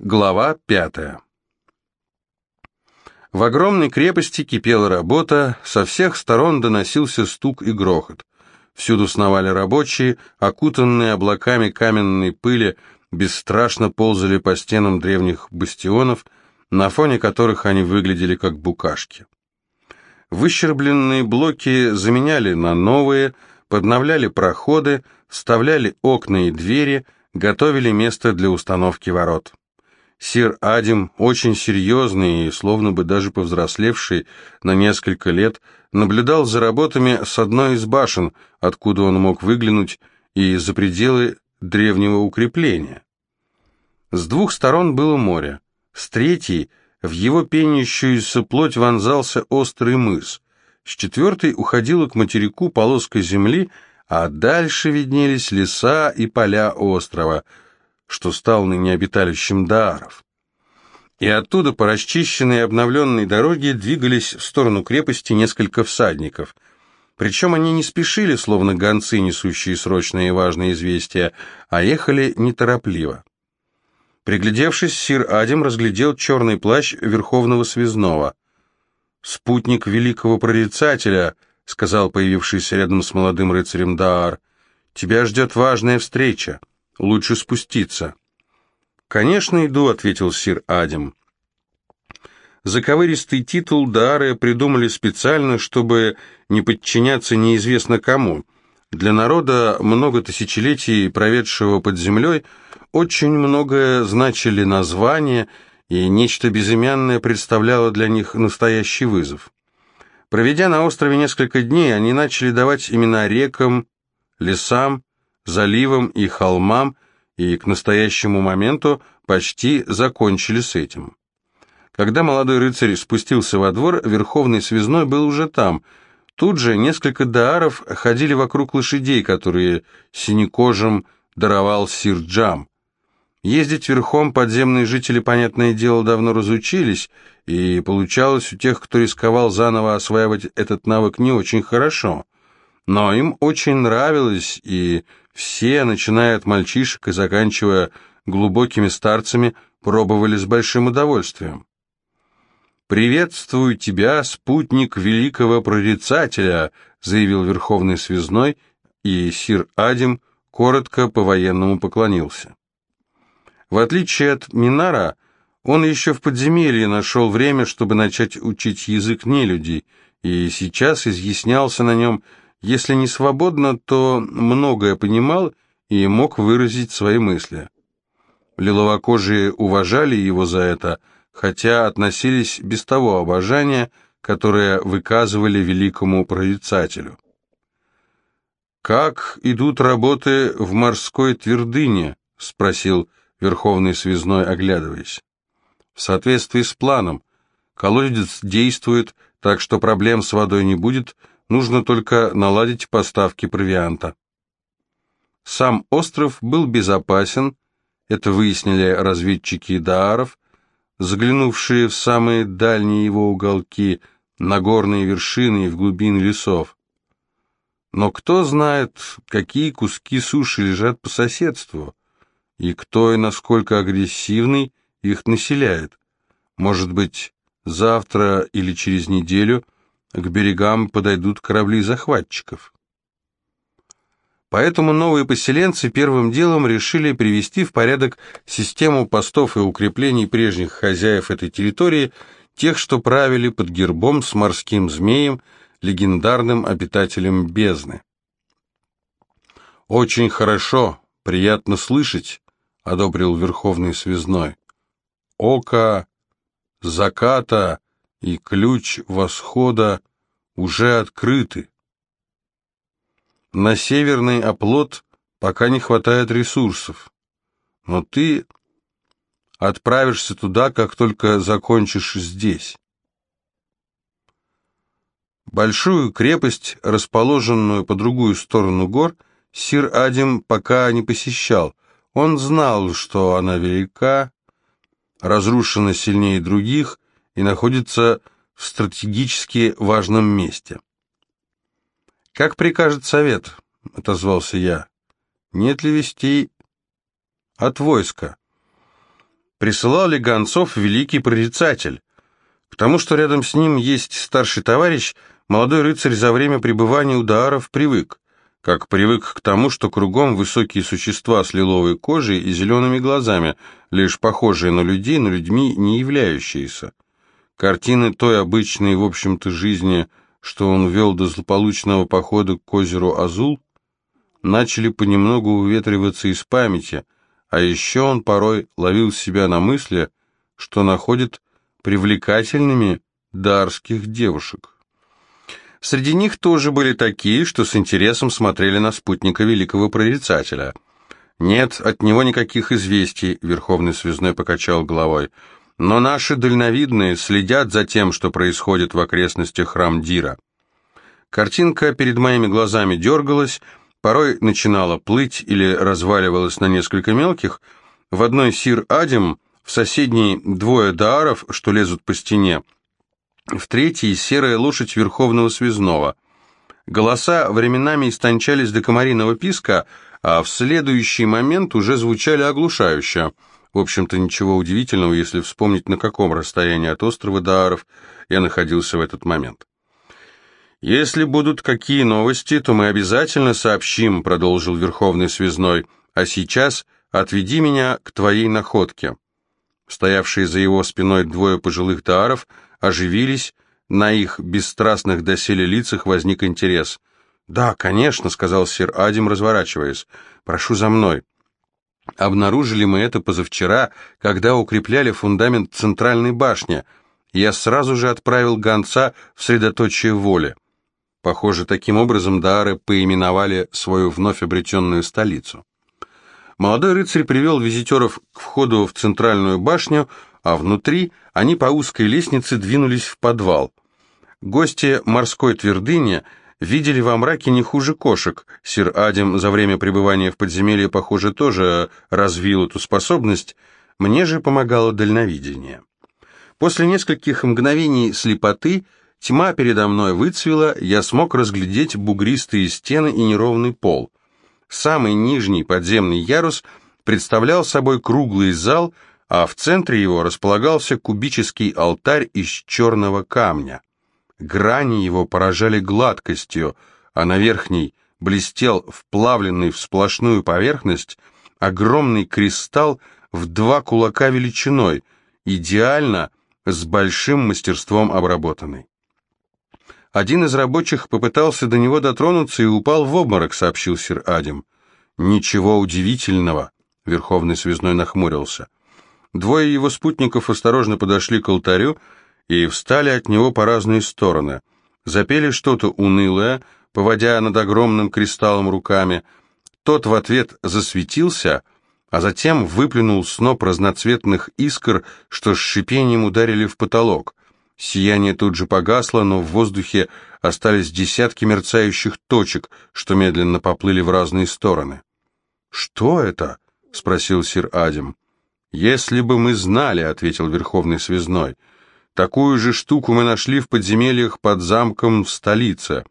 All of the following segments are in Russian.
Глава пятая. В огромной крепости кипела работа, со всех сторон доносился стук и грохот. Всюду сновали рабочие, окутанные облаками каменной пыли, бесстрашно ползали по стенам древних бастионов, на фоне которых они выглядели как букашки. Выщербленные блоки заменяли на новые, подновляли проходы, вставляли окна и двери, готовили место для установки ворот. Сир Адим, очень серьезный и словно бы даже повзрослевший на несколько лет, наблюдал за работами с одной из башен, откуда он мог выглянуть, и за пределы древнего укрепления. С двух сторон было море, с третьей в его пенящуюся плоть вонзался острый мыс, с четвертой уходила к материку полоска земли, а дальше виднелись леса и поля острова – что стал ныне обиталищем Дааров. И оттуда по расчищенной и обновленной дороге двигались в сторону крепости несколько всадников. Причем они не спешили, словно гонцы, несущие срочные и важные известия, а ехали неторопливо. Приглядевшись, сир Адим разглядел черный плащ Верховного Связного. «Спутник великого прорицателя», — сказал появившийся рядом с молодым рыцарем Даар, — «тебя ждет важная встреча». Лучше спуститься». «Конечно, иду», — ответил сир Адем. Заковыристый титул Дары придумали специально, чтобы не подчиняться неизвестно кому. Для народа, много тысячелетий проведшего под землей, очень многое значили названия, и нечто безымянное представляло для них настоящий вызов. Проведя на острове несколько дней, они начали давать имена рекам, лесам, заливам и холмам, и к настоящему моменту почти закончили с этим. Когда молодой рыцарь спустился во двор, Верховный Связной был уже там. Тут же несколько дааров ходили вокруг лошадей, которые синекожим даровал сир Джам. Ездить верхом подземные жители, понятное дело, давно разучились, и получалось у тех, кто рисковал заново осваивать этот навык не очень хорошо. Но им очень нравилось, и все, начиная от мальчишек и заканчивая глубокими старцами, пробовали с большим удовольствием. «Приветствую тебя, спутник великого прорицателя», заявил Верховный Связной, и сир Адим коротко по-военному поклонился. В отличие от Минара, он еще в подземелье нашел время, чтобы начать учить язык нелюдей, и сейчас изъяснялся на нем если не свободно, то многое понимал и мог выразить свои мысли. Лиловокожие уважали его за это, хотя относились без того обожания, которое выказывали великому прорицателю. «Как идут работы в морской твердыне?» — спросил Верховный Связной, оглядываясь. «В соответствии с планом. Колодец действует, так что проблем с водой не будет, Нужно только наладить поставки провианта. Сам остров был безопасен, это выяснили разведчики Дааров, заглянувшие в самые дальние его уголки, на горные вершины и в глубины лесов. Но кто знает, какие куски суши лежат по соседству, и кто и насколько агрессивный их населяет. Может быть, завтра или через неделю – к берегам подойдут корабли захватчиков. Поэтому новые поселенцы первым делом решили привести в порядок систему постов и укреплений прежних хозяев этой территории, тех, что правили под гербом с морским змеем, легендарным обитателем бездны. «Очень хорошо, приятно слышать», — одобрил Верховный Связной. «Око заката и ключ восхода уже открыты. На северный оплот пока не хватает ресурсов, но ты отправишься туда, как только закончишь здесь. Большую крепость, расположенную по другую сторону гор, сир Адим пока не посещал. Он знал, что она велика, разрушена сильнее других и находится в стратегически важном месте. «Как прикажет совет?» — отозвался я. «Нет ли вестей от войска?» присылал ли гонцов великий прорицатель. К тому, что рядом с ним есть старший товарищ, молодой рыцарь за время пребывания у Дааров привык. Как привык к тому, что кругом высокие существа с лиловой кожей и зелеными глазами, лишь похожие на людей, но людьми не являющиеся. Картины той обычной, в общем-то, жизни, что он вел до злополучного похода к озеру Азул, начали понемногу уветриваться из памяти, а еще он порой ловил себя на мысли, что находит привлекательными дарских девушек. Среди них тоже были такие, что с интересом смотрели на спутника великого прорицателя. «Нет, от него никаких известий», — Верховный Связной покачал головой, — но наши дальновидные следят за тем, что происходит в окрестностях Рамдира. Картинка перед моими глазами дергалась, порой начинала плыть или разваливалась на несколько мелких. В одной сир-адем, в соседней двое дааров, что лезут по стене, в третьей серая лошадь Верховного Связного. Голоса временами истончались до комариного писка, а в следующий момент уже звучали оглушающе – в общем-то, ничего удивительного, если вспомнить, на каком расстоянии от острова Дааров я находился в этот момент. «Если будут какие новости, то мы обязательно сообщим», — продолжил Верховный Связной, «а сейчас отведи меня к твоей находке». Стоявшие за его спиной двое пожилых Дааров оживились, на их бесстрастных доселе лицах возник интерес. «Да, конечно», — сказал сир Адим, разворачиваясь, — «прошу за мной». Обнаружили мы это позавчера, когда укрепляли фундамент центральной башни. Я сразу же отправил гонца в средоточие воли. Похоже, таким образом Даары поименовали свою вновь обретенную столицу. Молодой рыцарь привел визитеров к входу в центральную башню, а внутри они по узкой лестнице двинулись в подвал. Гости морской твердыни – видели во мраке не хуже кошек. Сир Адим за время пребывания в подземелье, похоже, тоже развил эту способность. Мне же помогало дальновидение. После нескольких мгновений слепоты тьма передо мной выцвела, я смог разглядеть бугристые стены и неровный пол. Самый нижний подземный ярус представлял собой круглый зал, а в центре его располагался кубический алтарь из черного камня. Грани его поражали гладкостью, а на верхней блестел вплавленный в сплошную поверхность огромный кристалл в два кулака величиной, идеально, с большим мастерством обработанный. Один из рабочих попытался до него дотронуться и упал в обморок, сообщил сир Адим. Ничего удивительного, Верховный Связной нахмурился. Двое его спутников осторожно подошли к алтарю, и встали от него по разные стороны. Запели что-то унылое, поводя над огромным кристаллом руками. Тот в ответ засветился, а затем выплюнул сноп разноцветных искр, что с шипением ударили в потолок. Сияние тут же погасло, но в воздухе остались десятки мерцающих точек, что медленно поплыли в разные стороны. «Что это?» — спросил сир Адим. «Если бы мы знали», — ответил Верховный Связной, — Такую же штуку мы нашли в подземельях под замком в столице.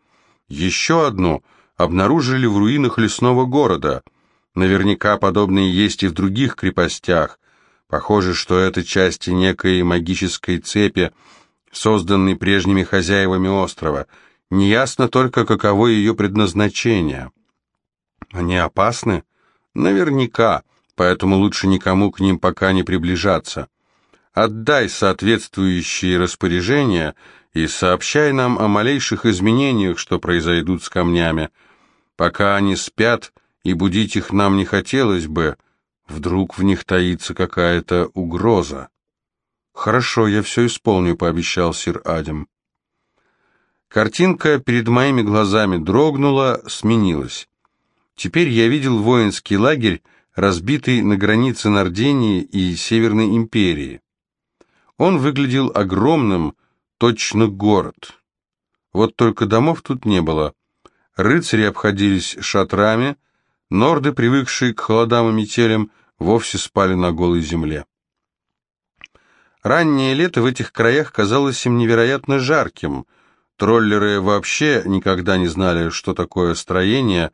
Еще одну обнаружили в руинах лесного города. Наверняка подобные есть и в других крепостях. Похоже, что это части некой магической цепи, созданной прежними хозяевами острова. Неясно только, каково ее предназначение. Они опасны? Наверняка, поэтому лучше никому к ним пока не приближаться. Отдай соответствующие распоряжения и сообщай нам о малейших изменениях, что произойдут с камнями. Пока они спят, и будить их нам не хотелось бы, вдруг в них таится какая-то угроза. Хорошо, я все исполню, пообещал сир Адем. Картинка перед моими глазами дрогнула, сменилась. Теперь я видел воинский лагерь, разбитый на границе Нардении и Северной империи. Он выглядел огромным, точно город. Вот только домов тут не было. Рыцари обходились шатрами, норды, привыкшие к холодам и метелям, вовсе спали на голой земле. Раннее лето в этих краях казалось им невероятно жарким. Троллеры вообще никогда не знали, что такое строение.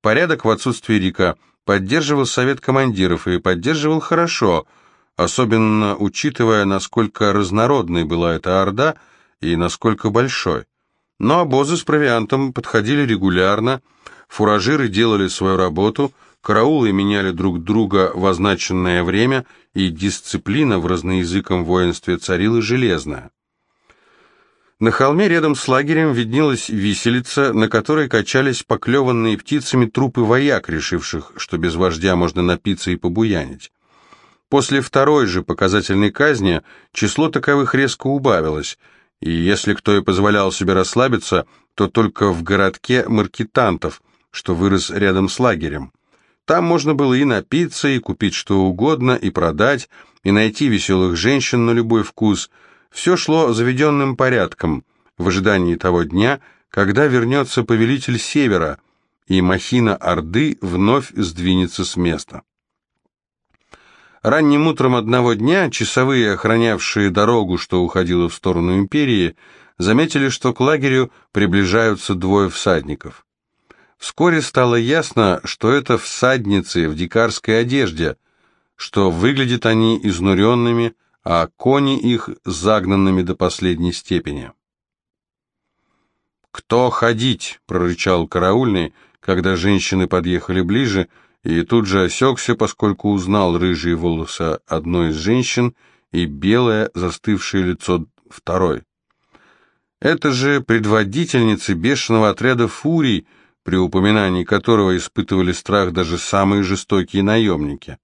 Порядок в отсутствии Рика поддерживал совет командиров и поддерживал хорошо – особенно учитывая, насколько разнородной была эта орда и насколько большой. Но обозы с провиантом подходили регулярно, фуражиры делали свою работу, караулы меняли друг друга в означенное время, и дисциплина в разноязыком воинстве царила железная. На холме рядом с лагерем виднелась виселица, на которой качались поклеванные птицами трупы вояк, решивших, что без вождя можно напиться и побуянить. После второй же показательной казни число таковых резко убавилось, и если кто и позволял себе расслабиться, то только в городке маркетантов, что вырос рядом с лагерем. Там можно было и напиться, и купить что угодно, и продать, и найти веселых женщин на любой вкус – все шло заведенным порядком, в ожидании того дня, когда вернется повелитель Севера, и махина Орды вновь сдвинется с места. Ранним утром одного дня часовые, охранявшие дорогу, что уходила в сторону империи, заметили, что к лагерю приближаются двое всадников. Вскоре стало ясно, что это всадницы в дикарской одежде, что выглядят они изнуренными, а кони их загнанными до последней степени. «Кто ходить?» — прорычал караульный, когда женщины подъехали ближе, и тут же осекся, поскольку узнал рыжие волосы одной из женщин и белое застывшее лицо второй. Это же предводительницы бешеного отряда фурий, при упоминании которого испытывали страх даже самые жестокие наемники.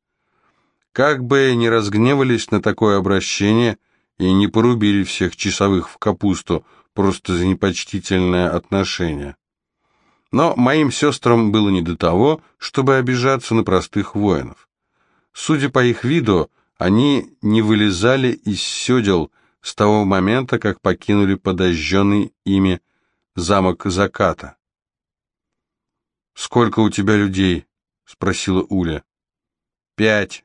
Как бы ни разгневались на такое обращение и не порубили всех часовых в капусту просто за непочтительное отношение. Но моим сестрам было не до того, чтобы обижаться на простых воинов. Судя по их виду, они не вылезали из седел с того момента, как покинули подожженный ими замок заката. «Сколько у тебя людей?» — спросила Уля. «Пять»,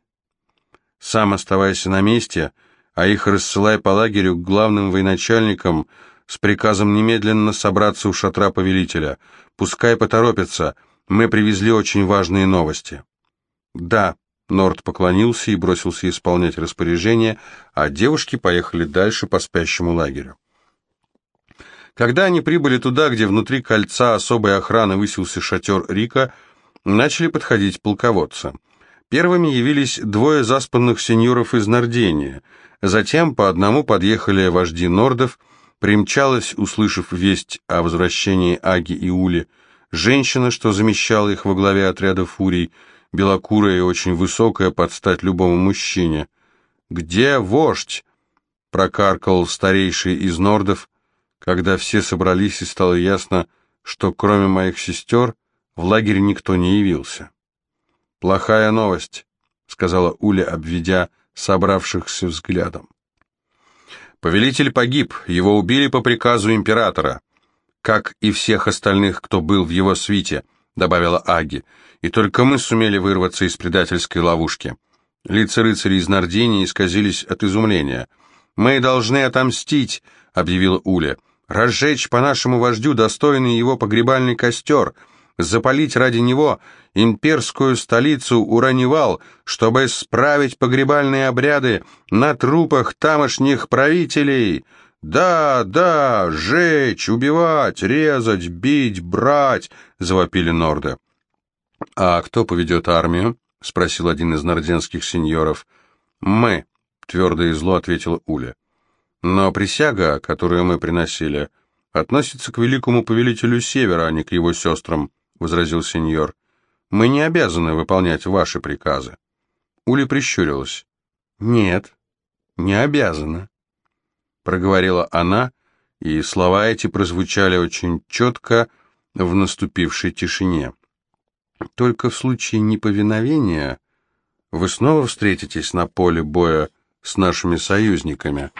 сам оставайся на месте, а их рассылай по лагерю к главным военачальникам с приказом немедленно собраться у шатра повелителя. Пускай поторопятся, мы привезли очень важные новости». «Да», — Норд поклонился и бросился исполнять распоряжение, а девушки поехали дальше по спящему лагерю. Когда они прибыли туда, где внутри кольца особой охраны высился шатер Рика, начали подходить полководцы — Первыми явились двое заспанных сеньоров из Нардения. Затем по одному подъехали вожди нордов, примчалась, услышав весть о возвращении Аги и Ули, женщина, что замещала их во главе отряда фурий, белокурая и очень высокая под стать любому мужчине. «Где вождь?» — прокаркал старейший из нордов, когда все собрались и стало ясно, что кроме моих сестер в лагере никто не явился. «Плохая новость», — сказала Уля, обведя собравшихся взглядом. «Повелитель погиб, его убили по приказу императора, как и всех остальных, кто был в его свите», — добавила Аги, «и только мы сумели вырваться из предательской ловушки». Лица рыцарей из Нардении исказились от изумления. «Мы должны отомстить», — объявила Уля, — «разжечь по нашему вождю достойный его погребальный костер», — запалить ради него имперскую столицу Уранивал, чтобы справить погребальные обряды на трупах тамошних правителей. «Да, да, жечь, убивать, резать, бить, брать!» — завопили норды. «А кто поведет армию?» — спросил один из норденских сеньоров. «Мы», — твердо и зло ответила Уля. «Но присяга, которую мы приносили, относится к великому повелителю Севера, а не к его сестрам». — возразил сеньор. «Мы не обязаны выполнять ваши приказы». Ули прищурилась. «Нет, не обязана», — проговорила она, и слова эти прозвучали очень четко в наступившей тишине. «Только в случае неповиновения вы снова встретитесь на поле боя с нашими союзниками».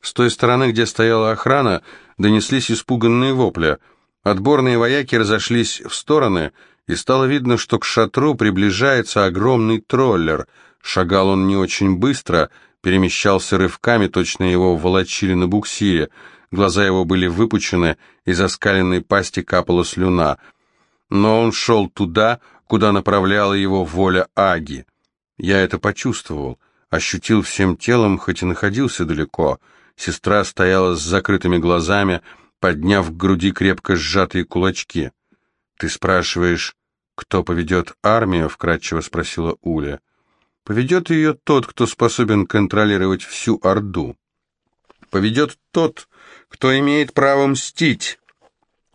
С той стороны, где стояла охрана, донеслись испуганные вопли — Отборные вояки разошлись в стороны, и стало видно, что к шатру приближается огромный троллер. Шагал он не очень быстро, перемещался рывками, точно его волочили на буксире. Глаза его были выпучены, из оскаленной пасти капала слюна. Но он шел туда, куда направляла его воля Аги. Я это почувствовал. ощутил всем телом, хоть и находился далеко. Сестра стояла с закрытыми глазами, подняв к груди крепко сжатые кулачки. «Ты спрашиваешь, кто поведет армию?» — вкратчиво спросила Уля. «Поведет ее тот, кто способен контролировать всю Орду. Поведет тот, кто имеет право мстить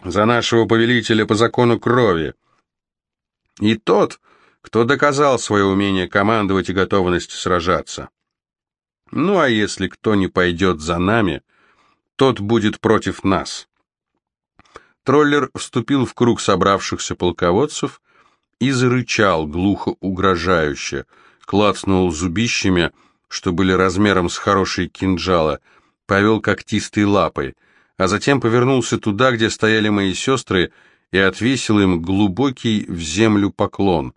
за нашего повелителя по закону крови. И тот, кто доказал свое умение командовать и готовность сражаться. Ну а если кто не пойдет за нами, тот будет против нас. Троллер вступил в круг собравшихся полководцев и зарычал глухо угрожающе, клацнул зубищами, что были размером с хорошие кинжала, повел когтистой лапой, а затем повернулся туда, где стояли мои сестры, и отвесил им глубокий в землю поклон.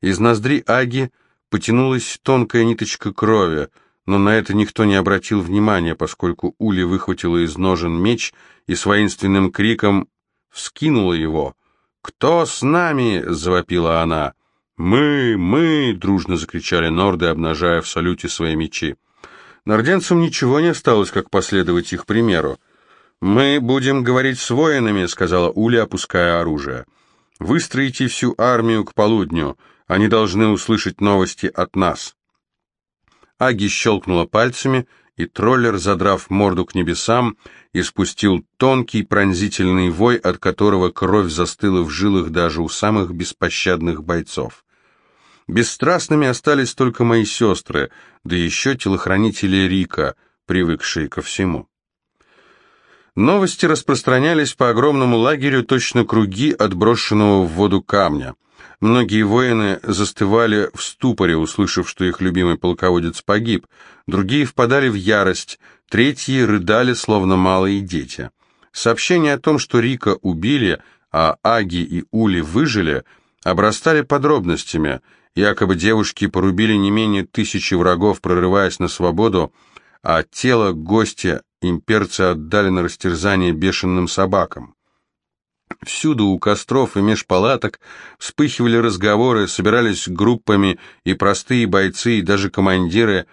Из ноздри Аги потянулась тонкая ниточка крови, но на это никто не обратил внимания, поскольку Ули выхватила из ножен меч и с воинственным криком вскинула его. «Кто с нами?» — завопила она. «Мы! Мы!» — дружно закричали норды, обнажая в салюте свои мечи. Норденцам ничего не осталось, как последовать их примеру. «Мы будем говорить с воинами», — сказала Уля, опуская оружие. «Выстроите всю армию к полудню. Они должны услышать новости от нас». Аги щелкнула пальцами, и троллер, задрав морду к небесам, испустил тонкий пронзительный вой, от которого кровь застыла в жилах даже у самых беспощадных бойцов. Бесстрастными остались только мои сестры, да еще телохранители Рика, привыкшие ко всему. Новости распространялись по огромному лагерю точно круги отброшенного в воду камня. Многие воины застывали в ступоре, услышав, что их любимый полководец погиб, другие впадали в ярость, третьи рыдали, словно малые дети. Сообщения о том, что Рика убили, а Аги и Ули выжили, обрастали подробностями. Якобы девушки порубили не менее тысячи врагов, прорываясь на свободу, а тело гостя имперцы отдали на растерзание бешеным собакам. Всюду у костров и меж палаток вспыхивали разговоры, собирались группами и простые бойцы, и даже командиры.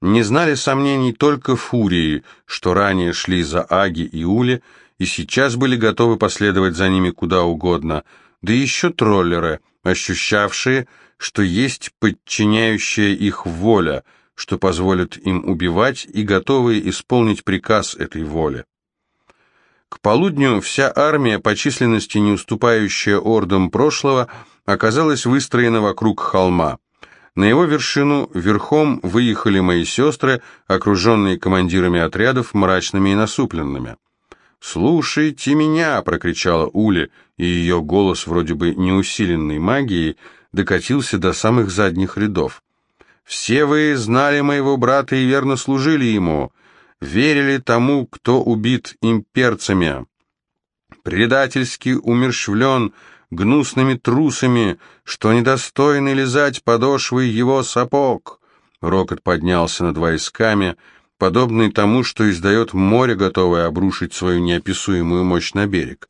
Не знали сомнений только фурии, что ранее шли за Аги и Ули, и сейчас были готовы последовать за ними куда угодно, да еще троллеры, ощущавшие, что есть подчиняющая их воля – что позволит им убивать, и готовые исполнить приказ этой воли. К полудню вся армия, по численности не уступающая ордам прошлого, оказалась выстроена вокруг холма. На его вершину верхом выехали мои сестры, окруженные командирами отрядов, мрачными и насупленными. «Слушайте меня!» — прокричала Ули, и ее голос, вроде бы неусиленной магией, докатился до самых задних рядов. Все вы знали моего брата и верно служили ему, верили тому, кто убит имперцами. Предательски умерщвлен гнусными трусами, что недостойны лизать подошвы его сапог. Рокот поднялся над войсками, подобный тому, что издает море, готовое обрушить свою неописуемую мощь на берег.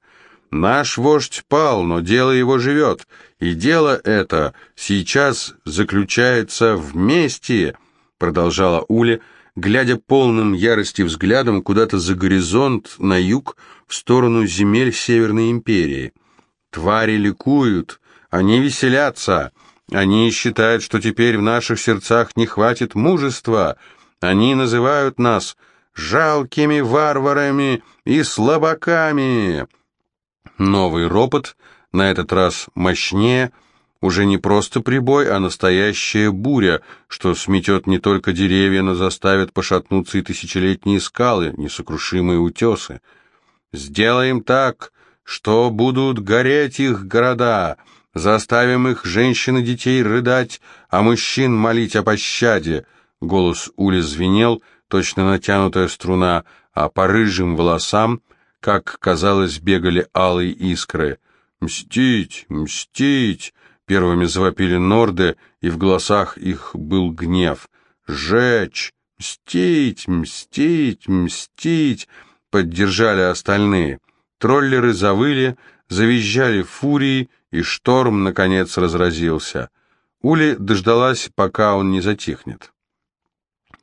Наш вождь пал, но дело его живет, и дело это сейчас заключается вместе, продолжала Уля, глядя полным ярости взглядом куда-то за горизонт, на юг, в сторону земель Северной империи. Твари ликуют, они веселятся, они считают, что теперь в наших сердцах не хватит мужества, они называют нас жалкими варварами и слабаками». Новый ропот, на этот раз мощнее, уже не просто прибой, а настоящая буря, что сметет не только деревья, но заставит пошатнуться и тысячелетние скалы, несокрушимые утесы. Сделаем так, что будут гореть их города, заставим их женщин и детей рыдать, а мужчин молить о пощаде. Голос Ули звенел, точно натянутая струна, а по рыжим волосам как, казалось, бегали алые искры. «Мстить! Мстить!» Первыми завопили норды, и в голосах их был гнев. «Жечь! Мстить! Мстить! Мстить!» Поддержали остальные. Троллеры завыли, завизжали фурии, и шторм, наконец, разразился. Ули дождалась, пока он не затихнет.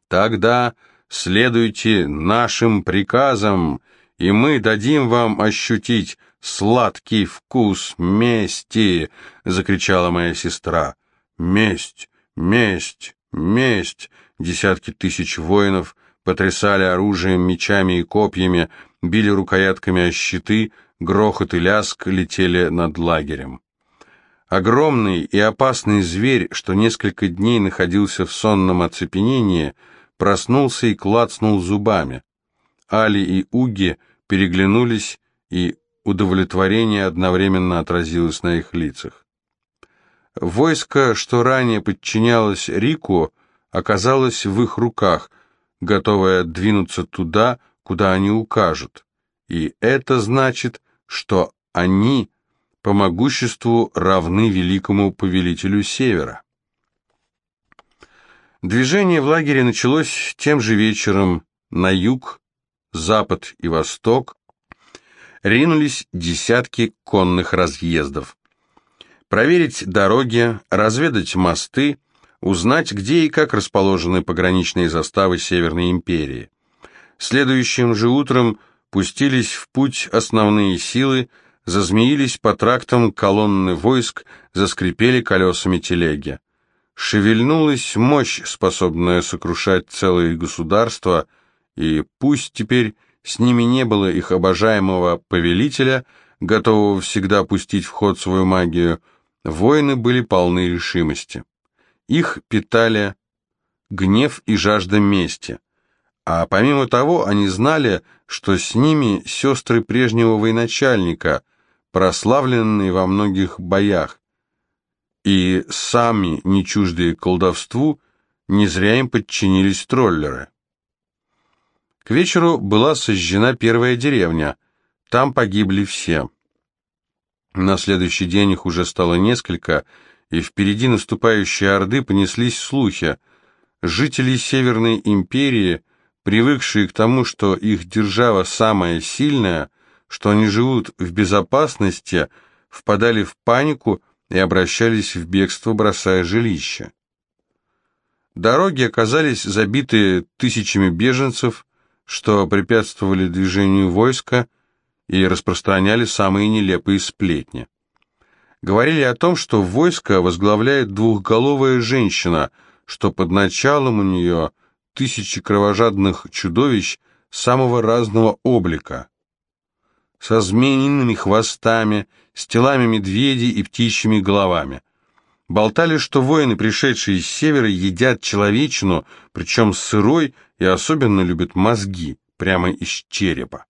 Тогда следуйте нашим приказам, и мы дадим вам ощутить сладкий вкус мести!» — закричала моя сестра. «Месть! Месть! Месть!» Десятки тысяч воинов потрясали оружием, мечами и копьями, били рукоятками о щиты, грохот и ляск летели над лагерем. Огромный и опасный зверь, что несколько дней находился в сонном оцепенении, проснулся и клацнул зубами. Али и Уги переглянулись, и удовлетворение одновременно отразилось на их лицах. Войско, что ранее подчинялось Рику, оказалось в их руках, готовое двинуться туда, куда они укажут. И это значит, что они по могуществу равны великому повелителю Севера. Движение в лагере началось тем же вечером на юг, запад и восток, ринулись десятки конных разъездов. Проверить дороги, разведать мосты, узнать, где и как расположены пограничные заставы Северной империи. Следующим же утром пустились в путь основные силы, зазмеились по трактам колонны войск, заскрипели колесами телеги. Шевельнулась мощь, способная сокрушать целые государства, и пусть теперь с ними не было их обожаемого повелителя, готового всегда пустить в ход свою магию, воины были полны решимости. Их питали гнев и жажда мести. А помимо того, они знали, что с ними сестры прежнего военачальника, прославленные во многих боях, и сами, не чуждые колдовству, не зря им подчинились троллеры. К вечеру была сожжена первая деревня, там погибли все. На следующий день их уже стало несколько, и впереди наступающей Орды понеслись слухи. Жители Северной империи, привыкшие к тому, что их держава самая сильная, что они живут в безопасности, впадали в панику и обращались в бегство, бросая жилища. Дороги оказались забиты тысячами беженцев, что препятствовали движению войска и распространяли самые нелепые сплетни говорили о том, что войско возглавляет двухголовая женщина, что под началом у нее тысячи кровожадных чудовищ самого разного облика, со змеиными хвостами, с телами медведей и птичьими головами. Болтали, что воины, пришедшие с севера, едят человечину, причем сырой, и особенно любят мозги, прямо из черепа.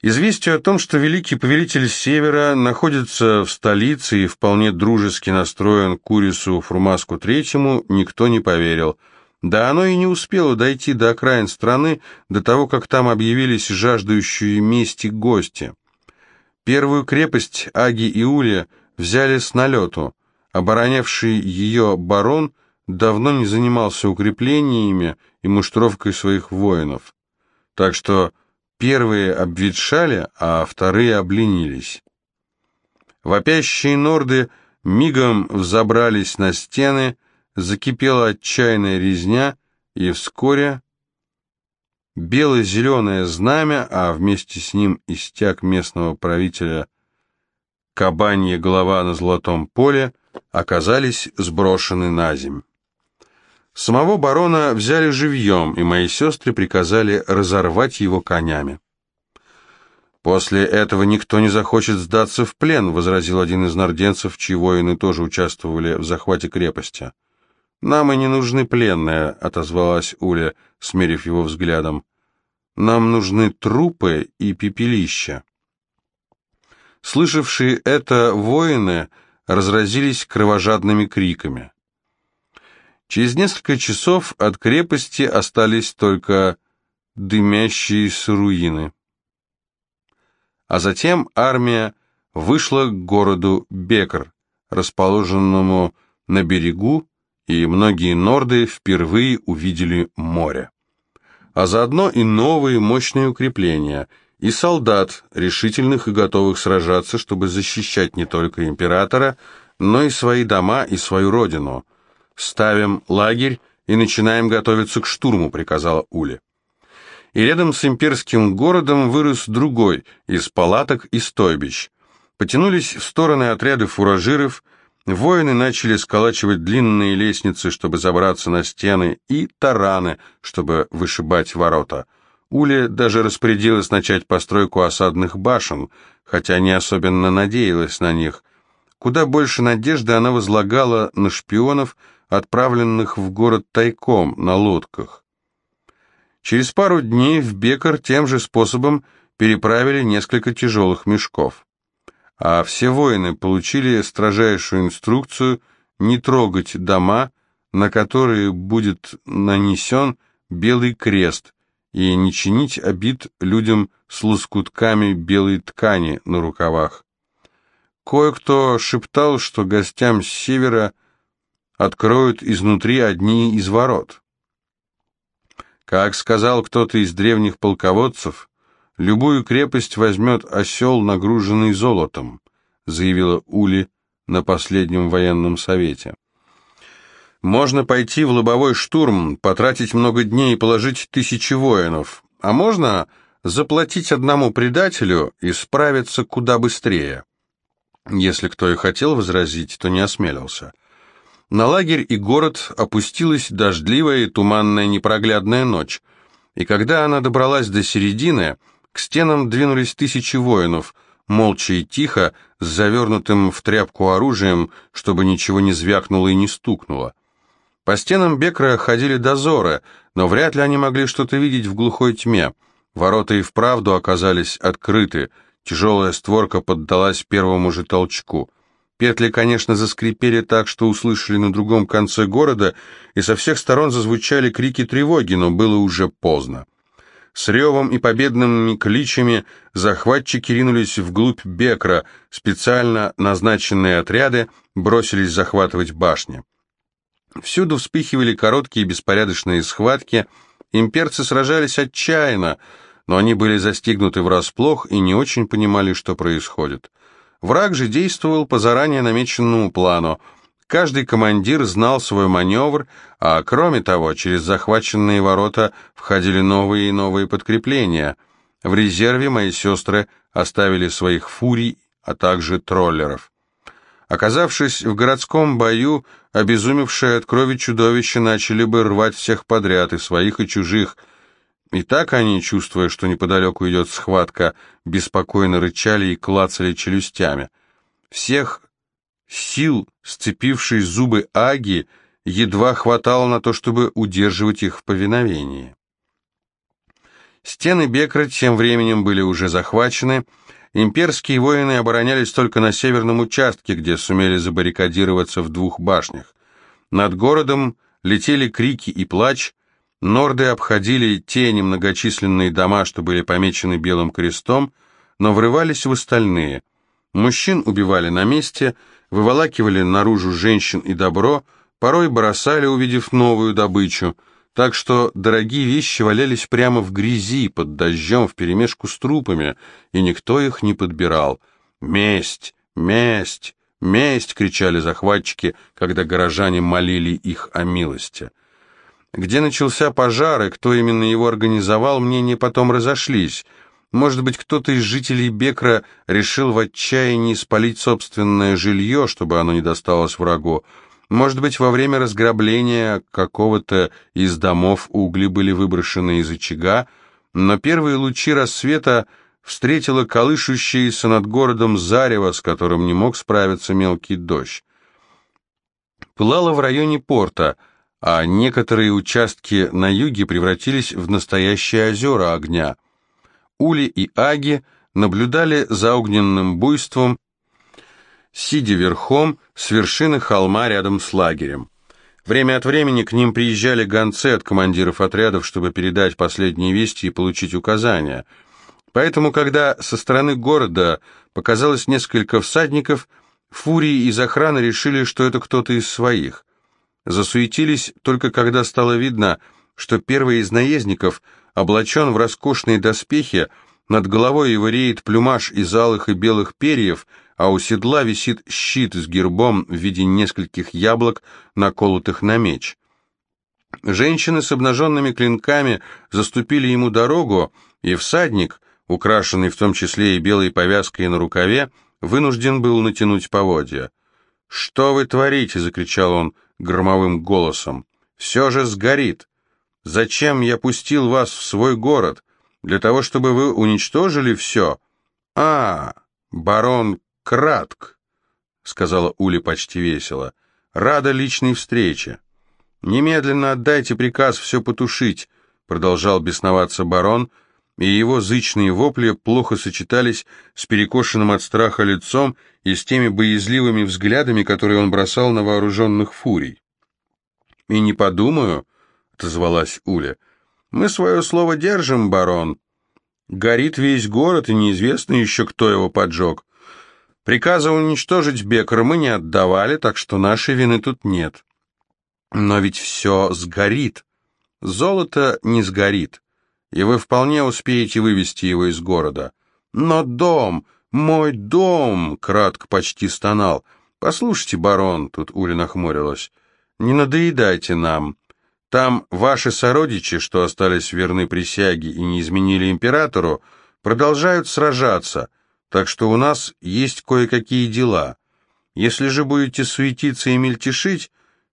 Известие о том, что великий повелитель Севера находится в столице и вполне дружески настроен к Курису Фурмаску Третьему, никто не поверил. Да оно и не успело дойти до окраин страны, до того, как там объявились жаждущие мести гости. Первую крепость Аги и Улья взяли с налету. Оборонявший ее барон давно не занимался укреплениями и муштровкой своих воинов. Так что Первые обветшали, а вторые обленились. Вопящие норды мигом взобрались на стены, закипела отчаянная резня, и вскоре бело-зеленое знамя, а вместе с ним истяг местного правителя кабанья голова на золотом поле, оказались сброшены на земь. Самого барона взяли живьем, и мои сестры приказали разорвать его конями. «После этого никто не захочет сдаться в плен», — возразил один из норденцев, чьи воины тоже участвовали в захвате крепости. «Нам и не нужны пленные», — отозвалась Уля, смерив его взглядом. «Нам нужны трупы и пепелища». Слышавшие это воины разразились кровожадными криками. Через несколько часов от крепости остались только дымящиеся руины. А затем армия вышла к городу Бекр, расположенному на берегу, и многие норды впервые увидели море. А заодно и новые мощные укрепления, и солдат, решительных и готовых сражаться, чтобы защищать не только императора, но и свои дома и свою родину – ставим лагерь и начинаем готовиться к штурму», — приказала Уля. И рядом с имперским городом вырос другой, из палаток и стойбищ. Потянулись в стороны отряды фуражиров, воины начали сколачивать длинные лестницы, чтобы забраться на стены, и тараны, чтобы вышибать ворота. Уля даже распорядилась начать постройку осадных башен, хотя не особенно надеялась на них. Куда больше надежды она возлагала на шпионов, отправленных в город тайком на лодках. Через пару дней в Бекар тем же способом переправили несколько тяжелых мешков. А все воины получили строжайшую инструкцию не трогать дома, на которые будет нанесен белый крест, и не чинить обид людям с лоскутками белой ткани на рукавах. Кое-кто шептал, что гостям с севера откроют изнутри одни из ворот. Как сказал кто-то из древних полководцев, любую крепость возьмет осел, нагруженный золотом, заявила Ули на последнем военном совете. Можно пойти в лобовой штурм, потратить много дней и положить тысячи воинов, а можно заплатить одному предателю и справиться куда быстрее. Если кто и хотел возразить, то не осмелился. На лагерь и город опустилась дождливая и туманная непроглядная ночь, и когда она добралась до середины, к стенам двинулись тысячи воинов, молча и тихо, с завернутым в тряпку оружием, чтобы ничего не звякнуло и не стукнуло. По стенам Бекра ходили дозоры, но вряд ли они могли что-то видеть в глухой тьме. Ворота и вправду оказались открыты, тяжелая створка поддалась первому же толчку. Петли, конечно, заскрипели так, что услышали на другом конце города, и со всех сторон зазвучали крики тревоги, но было уже поздно. С ревом и победными кличами захватчики ринулись вглубь Бекра, специально назначенные отряды бросились захватывать башни. Всюду вспыхивали короткие беспорядочные схватки, имперцы сражались отчаянно, но они были застигнуты врасплох и не очень понимали, что происходит. Враг же действовал по заранее намеченному плану. Каждый командир знал свой маневр, а кроме того, через захваченные ворота входили новые и новые подкрепления. В резерве мои сестры оставили своих фурий, а также троллеров. Оказавшись в городском бою, обезумевшие от крови чудовища начали бы рвать всех подряд, и своих, и чужих – и так они, чувствуя, что неподалеку идет схватка, беспокойно рычали и клацали челюстями. Всех сил, сцепившей зубы Аги, едва хватало на то, чтобы удерживать их в повиновении. Стены Бекра тем временем были уже захвачены, имперские воины оборонялись только на северном участке, где сумели забаррикадироваться в двух башнях. Над городом летели крики и плач, Норды обходили те немногочисленные дома, что были помечены белым крестом, но врывались в остальные. Мужчин убивали на месте, выволакивали наружу женщин и добро, порой бросали, увидев новую добычу, так что дорогие вещи валялись прямо в грязи, под дождем, вперемешку с трупами, и никто их не подбирал. «Месть! Месть! Месть!» — кричали захватчики, когда горожане молили их о милости. Где начался пожар и кто именно его организовал, мнения потом разошлись. Может быть, кто-то из жителей Бекра решил в отчаянии спалить собственное жилье, чтобы оно не досталось врагу. Может быть, во время разграбления какого-то из домов угли были выброшены из очага, но первые лучи рассвета встретило колышущееся над городом зарево, с которым не мог справиться мелкий дождь. Пылало в районе порта — а некоторые участки на юге превратились в настоящие озера огня. Ули и Аги наблюдали за огненным буйством, сидя верхом с вершины холма рядом с лагерем. Время от времени к ним приезжали гонцы от командиров отрядов, чтобы передать последние вести и получить указания. Поэтому, когда со стороны города показалось несколько всадников, фурии из охраны решили, что это кто-то из своих. Засуетились только когда стало видно, что первый из наездников облачен в роскошные доспехи, над головой его реет плюмаж из алых и белых перьев, а у седла висит щит с гербом в виде нескольких яблок, наколотых на меч. Женщины с обнаженными клинками заступили ему дорогу, и всадник, украшенный в том числе и белой повязкой на рукаве, вынужден был натянуть поводья. «Что вы творите?» — закричал он громовым голосом. «Все же сгорит! Зачем я пустил вас в свой город? Для того, чтобы вы уничтожили все? А, барон Кратк!» — сказала Уля почти весело. «Рада личной встрече!» «Немедленно отдайте приказ все потушить», — продолжал бесноваться барон, и его зычные вопли плохо сочетались с перекошенным от страха лицом и с теми боязливыми взглядами, которые он бросал на вооруженных фурий. «И не подумаю», — отозвалась Уля, — «мы свое слово держим, барон. Горит весь город, и неизвестно еще, кто его поджег. Приказа уничтожить Бекра мы не отдавали, так что нашей вины тут нет». Но ведь все сгорит. Золото не сгорит, и вы вполне успеете вывести его из города. Но дом, мой дом, кратко почти стонал. Послушайте, барон, тут Уля нахмурилась, не надоедайте нам. Там ваши сородичи, что остались верны присяге и не изменили императору, продолжают сражаться, так что у нас есть кое-какие дела. Если же будете суетиться и мельтешить,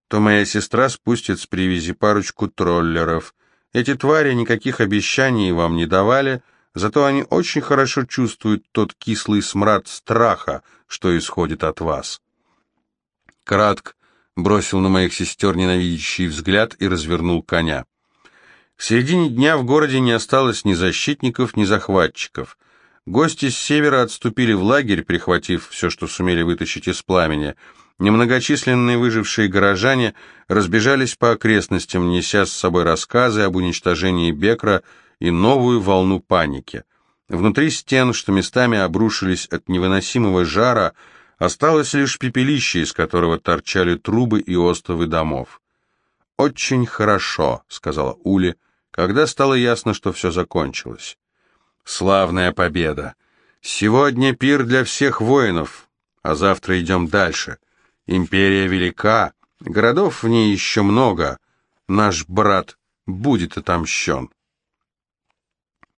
то моя сестра спустит с привязи парочку троллеров. Эти твари никаких обещаний вам не давали, зато они очень хорошо чувствуют тот кислый смрад страха, что исходит от вас. Кратк бросил на моих сестер ненавидящий взгляд и развернул коня. К середине дня в городе не осталось ни защитников, ни захватчиков. Гости с севера отступили в лагерь, прихватив все, что сумели вытащить из пламени — Немногочисленные выжившие горожане разбежались по окрестностям, неся с собой рассказы об уничтожении Бекра и новую волну паники. Внутри стен, что местами обрушились от невыносимого жара, осталось лишь пепелище, из которого торчали трубы и остовы домов. «Очень хорошо», — сказала Ули, когда стало ясно, что все закончилось. «Славная победа! Сегодня пир для всех воинов, а завтра идем дальше». Империя велика, городов в ней еще много. Наш брат будет отомщен.